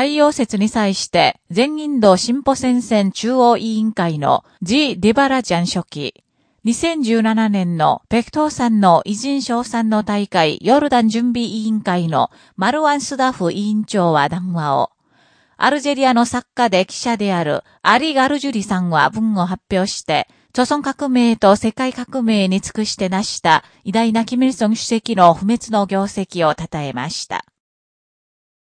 太陽説に際して、全インド進歩戦線中央委員会のジ・ディバラジャン書記、2017年のペクトーさんの偉人賞賛の大会ヨルダン準備委員会のマルワンスダフ委員長は談話を、アルジェリアの作家で記者であるアリ・ガルジュリさんは文を発表して、朝鮮革命と世界革命に尽くして成した偉大なキミルソン主席の不滅の業績を称えました。